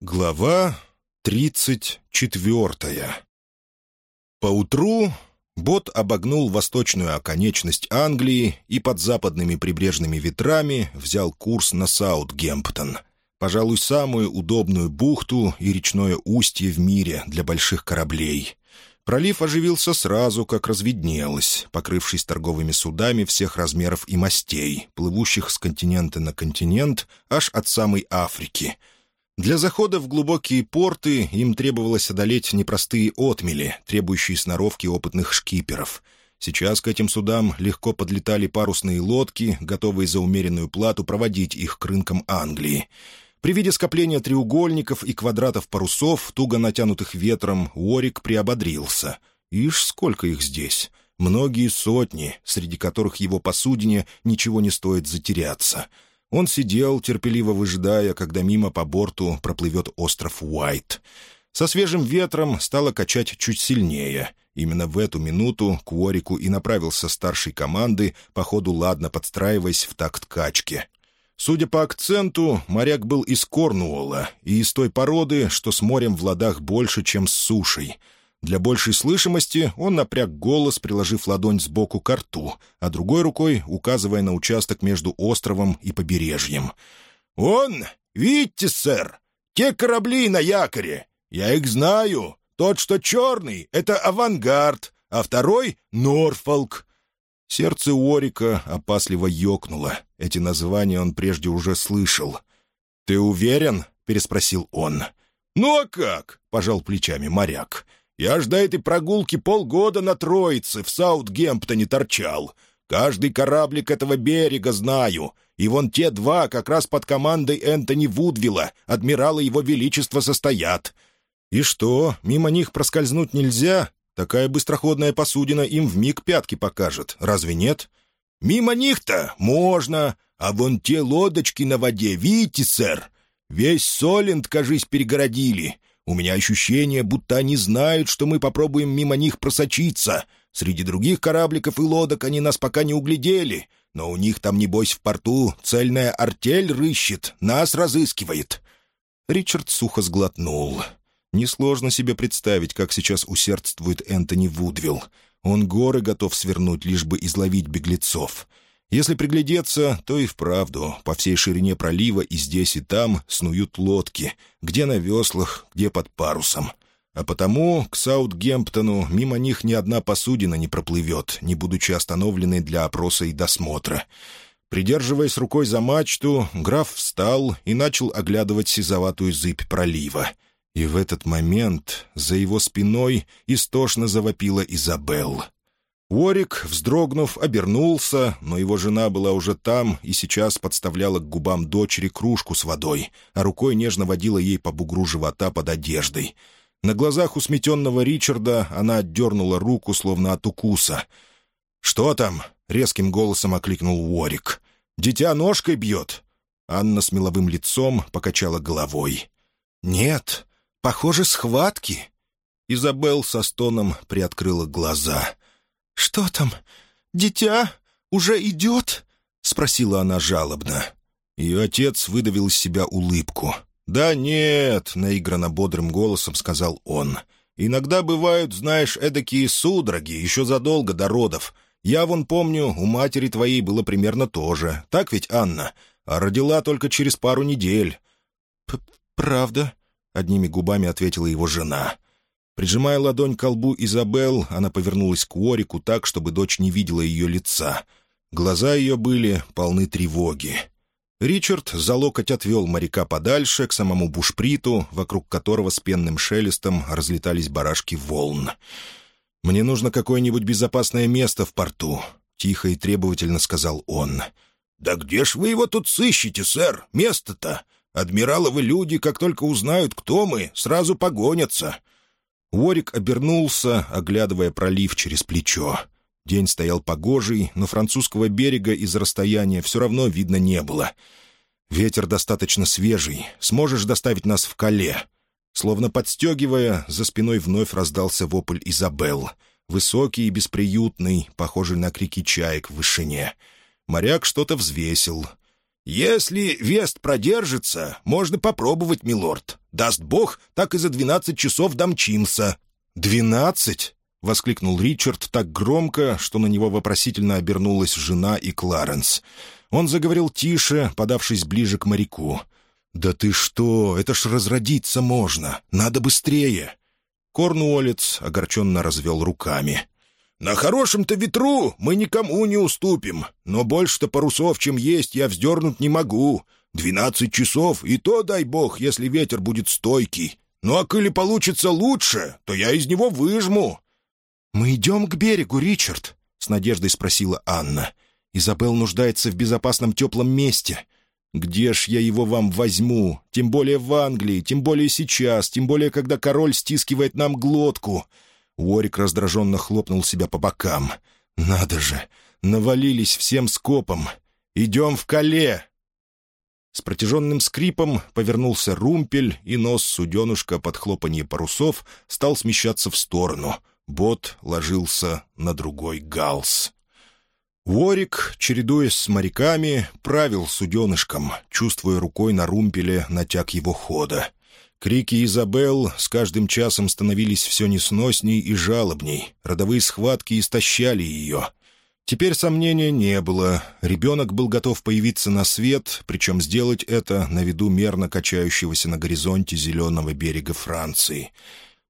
Глава 34 Поутру бот обогнул восточную оконечность Англии и под западными прибрежными ветрами взял курс на Саутгемптон, пожалуй, самую удобную бухту и речное устье в мире для больших кораблей. Пролив оживился сразу, как разведнелось, покрывшись торговыми судами всех размеров и мастей, плывущих с континента на континент аж от самой Африки — для захода в глубокие порты им требовалось одолеть непростые отмели, требующие сноровки опытных шкиперов. Сейчас к этим судам легко подлетали парусные лодки, готовые за умеренную плату проводить их к рынкам Англии. При виде скопления треугольников и квадратов парусов, туго натянутых ветром, Уорик приободрился. «Ишь, сколько их здесь!» Многие сотни, среди которых его посудине ничего не стоит затеряться — он сидел, терпеливо выжидая, когда мимо по борту проплывет остров Уайт. Со свежим ветром стало качать чуть сильнее. Именно в эту минуту к Уорику и направился старший команды, по ходу ладно подстраиваясь в такт качки. Судя по акценту, моряк был из Корнуолла и из той породы, что с морем в ладах больше, чем с сушей — для большей слышимости он напряг голос, приложив ладонь сбоку к рту, а другой рукой указывая на участок между островом и побережьем. «Он! Видите, сэр! Те корабли на якоре! Я их знаю! Тот, что черный, — это «Авангард», а второй — «Норфолк». Сердце Уорика опасливо ёкнуло. Эти названия он прежде уже слышал. «Ты уверен?» — переспросил он. «Ну а как?» — пожал плечами моряк. «Моряк». Я ж до этой прогулки полгода на Троице в Саутгемптоне торчал. Каждый кораблик этого берега знаю. И вон те два как раз под командой Энтони Вудвилла, адмирала его величества, состоят. И что, мимо них проскользнуть нельзя? Такая быстроходная посудина им в миг пятки покажет, разве нет? Мимо них-то можно, а вон те лодочки на воде, видите, сэр? Весь Солент, кажись, перегородили. У меня ощущение, будто они знают, что мы попробуем мимо них просочиться. Среди других корабликов и лодок они нас пока не углядели, но у них там, небось, в порту цельная артель рыщет, нас разыскивает». Ричард сухо сглотнул. Несложно себе представить, как сейчас усердствует Энтони Вудвилл. Он горы готов свернуть, лишь бы изловить беглецов. Если приглядеться, то и вправду, по всей ширине пролива и здесь, и там снуют лодки, где на веслах, где под парусом. А потому к Саутгемптону мимо них ни одна посудина не проплывет, не будучи остановленной для опроса и досмотра. Придерживаясь рукой за мачту, граф встал и начал оглядывать сизоватую зыбь пролива. И в этот момент за его спиной истошно завопила Изабелл. Ворик, вздрогнув, обернулся, но его жена была уже там и сейчас подставляла к губам дочери кружку с водой, а рукой нежно водила ей по бугру живота под одеждой. На глазах у сметенного Ричарда она отдернула руку, словно от укуса. «Что там?» — резким голосом окликнул Уорик. «Дитя ножкой бьет!» Анна с меловым лицом покачала головой. «Нет, похоже, схватки!» Изабелл со стоном приоткрыла глаза. «Что там? Дитя уже идет?» — спросила она жалобно. Ее отец выдавил из себя улыбку. «Да нет», — наигранно бодрым голосом сказал он. «Иногда бывают, знаешь, эдакие судороги, еще задолго до родов. Я вон помню, у матери твоей было примерно то же. Так ведь, Анна? А родила только через пару недель». П «Правда?» — одними губами ответила его жена. Прижимая ладонь к лбу Изабел, она повернулась к Уорику так, чтобы дочь не видела ее лица. Глаза ее были полны тревоги. Ричард за локоть отвел моряка подальше, к самому бушприту, вокруг которого с пенным шелестом разлетались барашки волн. «Мне нужно какое-нибудь безопасное место в порту», — тихо и требовательно сказал он. «Да где ж вы его тут сыщете, сэр? Место-то! Адмираловы люди, как только узнают, кто мы, сразу погонятся. Уорик обернулся, оглядывая пролив через плечо. День стоял погожий, но французского берега из-за расстояния все равно видно не было. «Ветер достаточно свежий. Сможешь доставить нас в Кале?» Словно подстегивая, за спиной вновь раздался вопль Изабелл. Высокий и бесприютный, похожий на крики чаек в вышине. Моряк что-то взвесил. «Если вест продержится, можно попробовать, милорд. Даст бог, так и за двенадцать часов домчимся». «Двенадцать?» — воскликнул Ричард так громко, что на него вопросительно обернулась жена и Кларенс. Он заговорил тише, подавшись ближе к моряку. «Да ты что! Это ж разродиться можно! Надо быстрее!» Корнуолец огорченно развел руками. «На хорошем-то ветру мы никому не уступим, но больше-то парусов, чем есть, я вздернуть не могу. Двенадцать часов, и то, дай бог, если ветер будет стойкий. Ну а коли получится лучше, то я из него выжму». «Мы идем к берегу, Ричард», — с надеждой спросила Анна. «Изабелл нуждается в безопасном теплом месте». «Где ж я его вам возьму? Тем более в Англии, тем более сейчас, тем более, когда король стискивает нам глотку. Уорик раздраженно хлопнул себя по бокам. «Надо же! Навалились всем скопом! Идем в кале!» С протяженным скрипом повернулся румпель, и нос суденушка под хлопанье парусов стал смещаться в сторону. Бот ложился на другой галс. Ворик, чередуясь с моряками, правил суденышком, чувствуя рукой на румпеле натяг его хода — Крики Изабел с каждым часом становились все несносней и жалобней. Родовые схватки истощали ее. Теперь сомнения не было. Ребенок был готов появиться на свет, причем сделать это на виду мерно качающегося на горизонте зеленого берега Франции.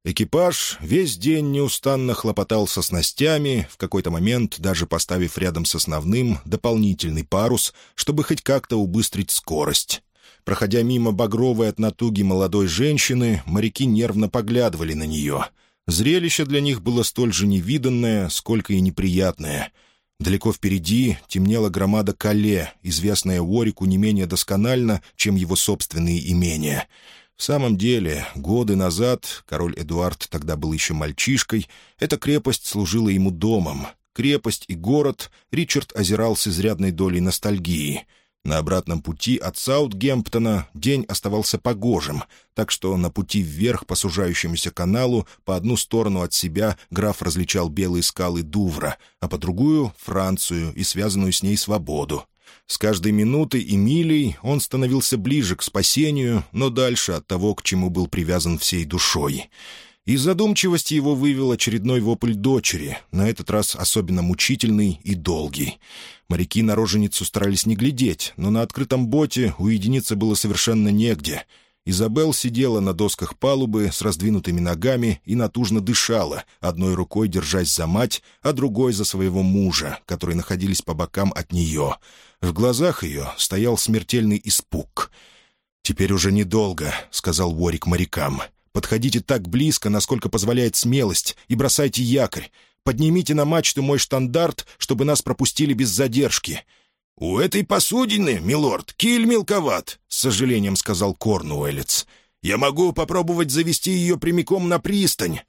Экипаж весь день неустанно хлопотал со снастями, в какой-то момент даже поставив рядом с основным дополнительный парус, чтобы хоть как-то убыстрить скорость. Проходя мимо багровой от натуги молодой женщины, моряки нервно поглядывали на нее. Зрелище для них было столь же невиданное, сколько и неприятное. Далеко впереди темнела громада Кале, известная Уорику не менее досконально, чем его собственные имения. В самом деле, годы назад, король Эдуард тогда был еще мальчишкой, эта крепость служила ему домом. Крепость и город Ричард озирал с изрядной долей ностальгии — на обратном пути от Саутгемптона день оставался погожим, так что на пути вверх по сужающемуся каналу по одну сторону от себя граф различал белые скалы Дувра, а по другую — Францию и связанную с ней свободу. С каждой минутой и милей он становился ближе к спасению, но дальше от того, к чему был привязан всей душой. Из задумчивости его вывел очередной вопль дочери, на этот раз особенно мучительный и долгий. Моряки на роженицу старались не глядеть, но на открытом боте уединиться было совершенно негде. Изабел сидела на досках палубы с раздвинутыми ногами и натужно дышала, одной рукой держась за мать, а другой за своего мужа, которые находились по бокам от нее. В глазах ее стоял смертельный испуг. «Теперь уже недолго», — сказал Ворик морякам. — Подходите так близко, насколько позволяет смелость, и бросайте якорь. Поднимите на мачту мой штандарт, чтобы нас пропустили без задержки». «У этой посудины, милорд, киль мелковат», — с сожалением сказал Корнуэлец. «Я могу попробовать завести ее прямиком на пристань».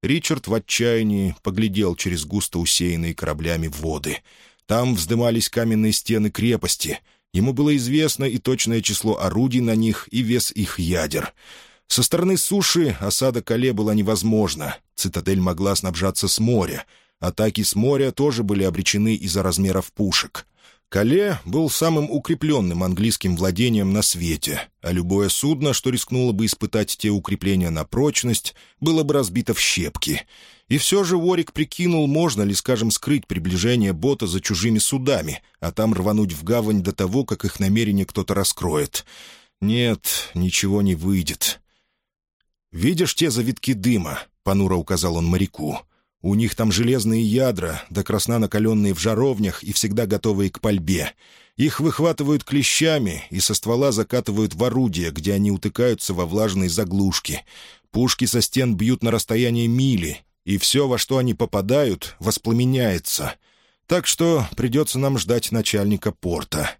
Ричард в отчаянии поглядел через густо усеянные кораблями воды. Там вздымались каменные стены крепости. Ему было известно и точное число орудий на них, и вес их ядер. Со стороны суши осада Кале была невозможна. Цитадель могла снабжаться с моря. Атаки с моря тоже были обречены из-за размеров пушек. Кале был самым укрепленным английским владением на свете, а любое судно, что рискнуло бы испытать те укрепления на прочность, было бы разбито в щепки. И все же Уорик прикинул, можно ли, скажем, скрыть приближение бота за чужими судами, а там рвануть в гавань до того, как их намерение кто-то раскроет. Нет, ничего не выйдет. «Видишь те завитки дыма?» — понуро указал он моряку. «У них там железные ядра, да красна накаленные в жаровнях и всегда готовые к пальбе. Их выхватывают клещами и со ствола закатывают в орудие, где они утыкаются во влажные заглушки. Пушки со стен бьют на расстоянии мили, и все, во что они попадают, воспламеняется. Так что придется нам ждать начальника порта».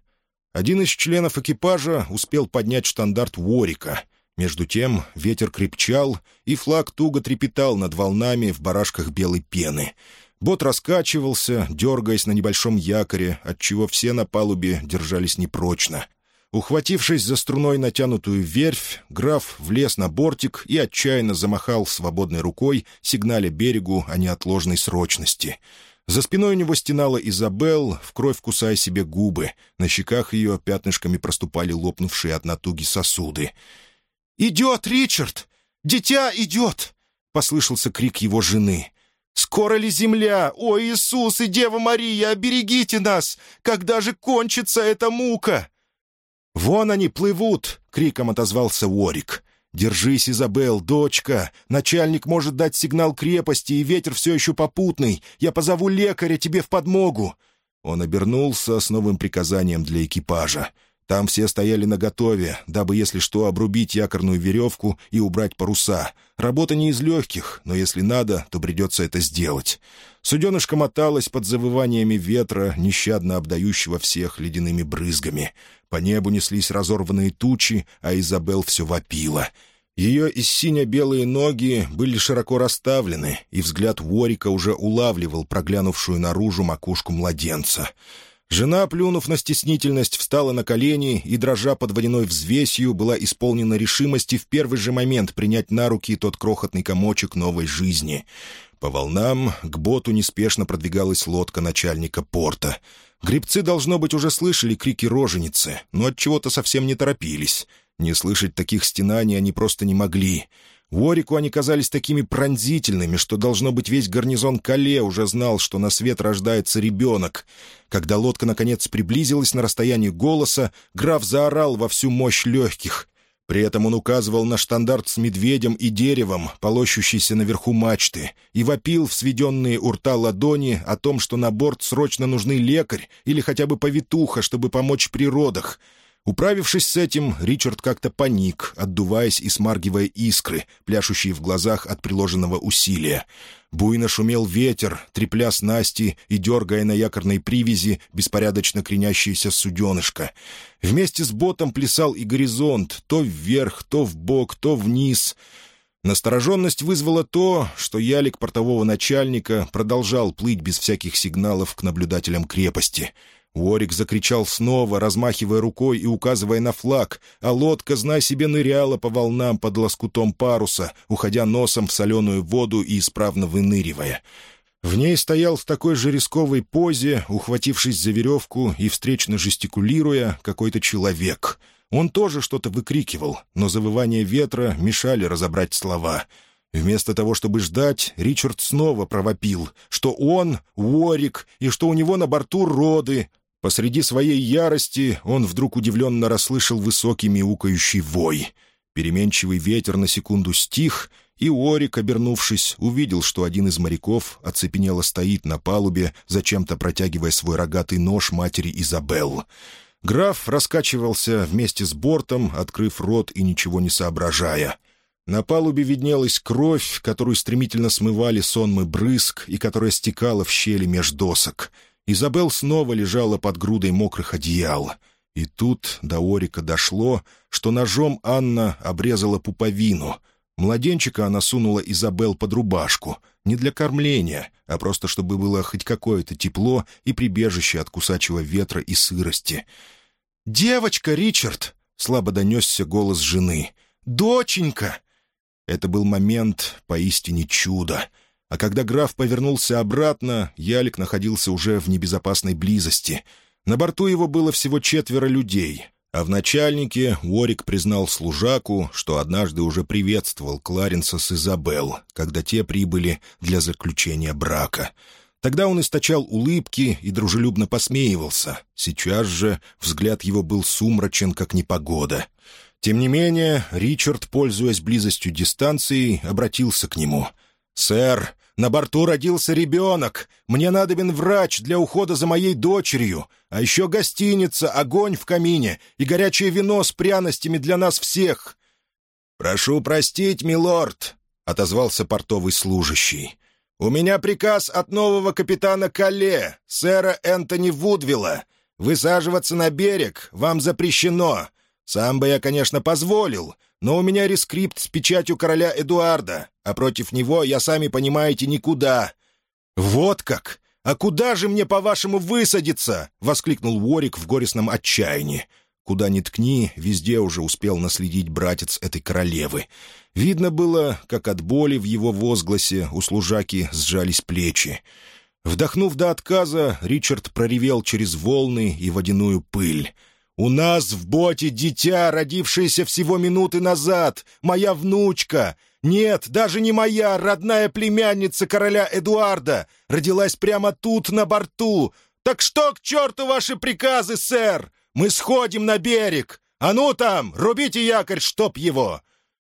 Один из членов экипажа успел поднять штандарт Ворика. — между тем ветер крепчал, и флаг туго трепетал над волнами в барашках белой пены. Бот раскачивался, дергаясь на небольшом якоре, отчего все на палубе держались непрочно. Ухватившись за струной натянутую верфь, граф влез на бортик и отчаянно замахал свободной рукой, сигналя берегу о неотложной срочности. За спиной у него стенала Изабел, в кровь кусая себе губы. На щеках ее пятнышками проступали лопнувшие от натуги сосуды. «Идет, Ричард! Дитя идет!» — послышался крик его жены. «Скоро ли земля? О, Иисус и Дева Мария, оберегите нас! Когда же кончится эта мука?» «Вон они плывут!» — криком отозвался Уорик. «Держись, Изабел, дочка! Начальник может дать сигнал крепости, и ветер все еще попутный. Я позову лекаря тебе в подмогу!» Он обернулся с новым приказанием для экипажа. Там все стояли наготове, дабы, если что, обрубить якорную веревку и убрать паруса. Работа не из легких, но если надо, то придется это сделать. Суденышка моталась под завываниями ветра, нещадно обдающего всех ледяными брызгами. По небу неслись разорванные тучи, а Изабел все вопила. Ее из сине-белые ноги были широко расставлены, и взгляд Ворика уже улавливал проглянувшую наружу макушку младенца — Жена, плюнув на стеснительность, встала на колени и, дрожа под водяной взвесью, была исполнена решимости в первый же момент принять на руки тот крохотный комочек новой жизни. По волнам к боту неспешно продвигалась лодка начальника порта. Грибцы, должно быть, уже слышали крики роженицы, но от чего то совсем не торопились. Не слышать таких стенаний они просто не могли. Ворику они казались такими пронзительными, что, должно быть, весь гарнизон Кале уже знал, что на свет рождается ребенок. Когда лодка, наконец, приблизилась на расстоянии голоса, граф заорал во всю мощь легких. При этом он указывал на штандарт с медведем и деревом, полощущийся наверху мачты, и вопил в сведенные у рта ладони о том, что на борт срочно нужны лекарь или хотя бы повитуха, чтобы помочь при родах — Управившись с этим, Ричард как-то паник, отдуваясь и смаргивая искры, пляшущие в глазах от приложенного усилия. Буйно шумел ветер, трепля снасти и дергая на якорной привязи беспорядочно кренящееся суденышко. Вместе с ботом плясал и горизонт, то вверх, то вбок, то вниз. Настороженность вызвала то, что ялик портового начальника продолжал плыть без всяких сигналов к наблюдателям крепости — Уорик закричал снова, размахивая рукой и указывая на флаг, а лодка, зная себе, ныряла по волнам под лоскутом паруса, уходя носом в соленую воду и исправно выныривая. В ней стоял в такой же рисковой позе, ухватившись за веревку и встречно жестикулируя, какой-то человек. Он тоже что-то выкрикивал, но завывание ветра мешали разобрать слова — Вместо того, чтобы ждать, Ричард снова провопил, что он — Уорик, и что у него на борту роды, Посреди своей ярости он вдруг удивленно расслышал высокий мяукающий вой. Переменчивый ветер на секунду стих, и Орик, обернувшись, увидел, что один из моряков оцепенело стоит на палубе, зачем-то протягивая свой рогатый нож матери Изабелл. Граф раскачивался вместе с бортом, открыв рот и ничего не соображая. На палубе виднелась кровь, которую стремительно смывали сонмы брызг и которая стекала в щели меж досок — Изабел снова лежала под грудой мокрых одеял. И тут до Орика дошло, что ножом Анна обрезала пуповину. Младенчика она сунула Изабел под рубашку. Не для кормления, а просто чтобы было хоть какое-то тепло и прибежище от кусачего ветра и сырости. «Девочка, Ричард!» — слабо донесся голос жены. «Доченька!» Это был момент поистине чуда — а когда граф повернулся обратно, Ялик находился уже в небезопасной близости. На борту его было всего четверо людей, а в начальнике Уорик признал служаку, что однажды уже приветствовал Кларенса с Изабел, когда те прибыли для заключения брака. Тогда он источал улыбки и дружелюбно посмеивался. Сейчас же взгляд его был сумрачен, как непогода. Тем не менее, Ричард, пользуясь близостью дистанции, обратился к нему — «Сэр, на борту родился ребенок. Мне надобен врач для ухода за моей дочерью. А еще гостиница, огонь в камине и горячее вино с пряностями для нас всех». «Прошу простить, милорд», — отозвался портовый служащий. «У меня приказ от нового капитана Кале, сэра Энтони Вудвилла. Высаживаться на берег вам запрещено. Сам бы я, конечно, позволил, но у меня рескрипт с печатью короля Эдуарда, а против него я, сами понимаете, никуда». «Вот как! А куда же мне, по-вашему, высадиться?» — воскликнул Уорик в горестном отчаянии. Куда ни ткни, везде уже успел наследить братец этой королевы. Видно было, как от боли в его возгласе у служаки сжались плечи. Вдохнув до отказа, Ричард проревел через волны и водяную пыль — у нас в боте дитя, родившееся всего минуты назад, моя внучка. Нет, даже не моя, родная племянница короля Эдуарда. Родилась прямо тут, на борту. Так что к черту ваши приказы, сэр? Мы сходим на берег. А ну там, рубите якорь, чтоб его!»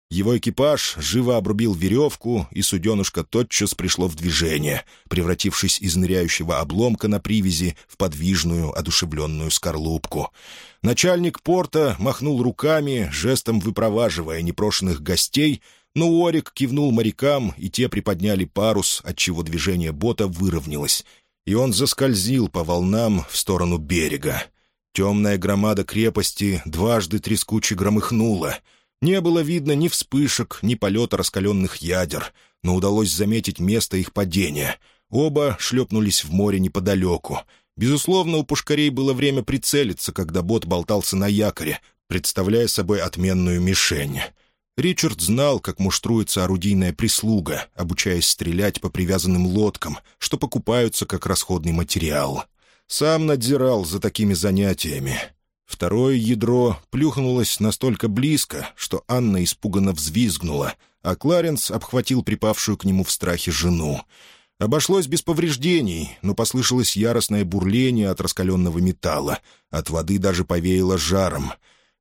Его экипаж живо обрубил веревку, и суденушка тотчас пришло в движение, превратившись из ныряющего обломка на привязи в подвижную, одушевленную скорлупку. Начальник порта махнул руками, жестом выпроваживая непрошенных гостей, но Орик кивнул морякам, и те приподняли парус, отчего движение бота выровнялось, и он заскользил по волнам в сторону берега. Темная громада крепости дважды трескуче громыхнула — не было видно ни вспышек, ни полета раскаленных ядер, но удалось заметить место их падения. Оба шлепнулись в море неподалеку. Безусловно, у пушкарей было время прицелиться, когда бот болтался на якоре, представляя собой отменную мишень. Ричард знал, как муштруется орудийная прислуга, обучаясь стрелять по привязанным лодкам, что покупаются как расходный материал. Сам надзирал за такими занятиями. Второе ядро плюхнулось настолько близко, что Анна испуганно взвизгнула, а Кларенс обхватил припавшую к нему в страхе жену. Обошлось без повреждений, но послышалось яростное бурление от раскаленного металла. От воды даже повеяло жаром.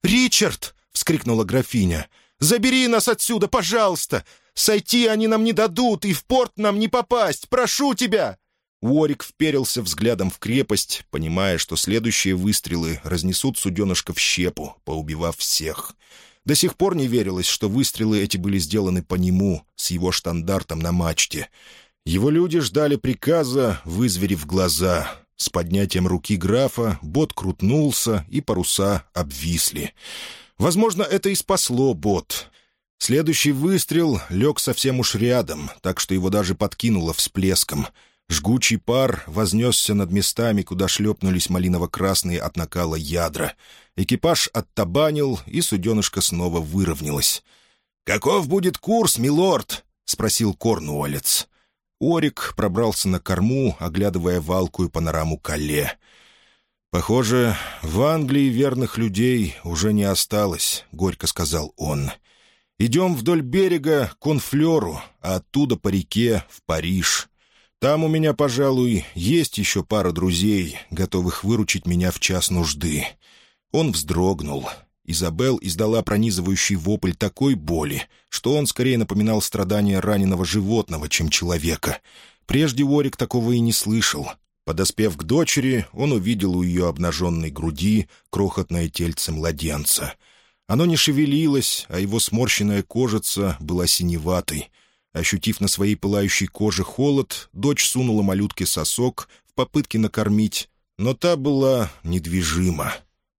«Ричард!» — вскрикнула графиня. «Забери нас отсюда, пожалуйста! Сойти они нам не дадут, и в порт нам не попасть! Прошу тебя!» Уорик вперился взглядом в крепость, понимая, что следующие выстрелы разнесут суденышко в щепу, поубивав всех. До сих пор не верилось, что выстрелы эти были сделаны по нему, с его штандартом на мачте. Его люди ждали приказа, вызверив глаза. С поднятием руки графа бот крутнулся, и паруса обвисли. Возможно, это и спасло бот. Следующий выстрел лег совсем уж рядом, так что его даже подкинуло всплеском — Жгучий пар вознесся над местами, куда шлепнулись малиново-красные от накала ядра. Экипаж оттабанил, и суденышко снова выровнялось. «Каков будет курс, милорд?» — спросил корнуолец. Орик пробрался на корму, оглядывая валкую панораму Кале. «Похоже, в Англии верных людей уже не осталось», — горько сказал он. «Идем вдоль берега к Конфлеру, а оттуда по реке в Париж». Там у меня, пожалуй, есть еще пара друзей, готовых выручить меня в час нужды». Он вздрогнул. Изабел издала пронизывающий вопль такой боли, что он скорее напоминал страдания раненого животного, чем человека. Прежде Уорик такого и не слышал. Подоспев к дочери, он увидел у ее обнаженной груди крохотное тельце младенца. Оно не шевелилось, а его сморщенная кожица была синеватой — Ощутив на своей пылающей коже холод, дочь сунула малютке сосок в попытке накормить, но та была недвижима.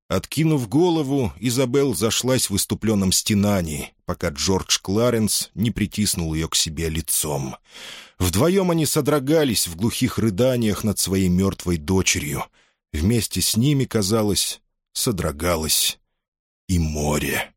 Откинув голову, Изабел зашлась в выступленном стенании, пока Джордж Кларенс не притиснул ее к себе лицом. Вдвоем они содрогались в глухих рыданиях над своей мертвой дочерью. Вместе с ними, казалось, содрогалось и море.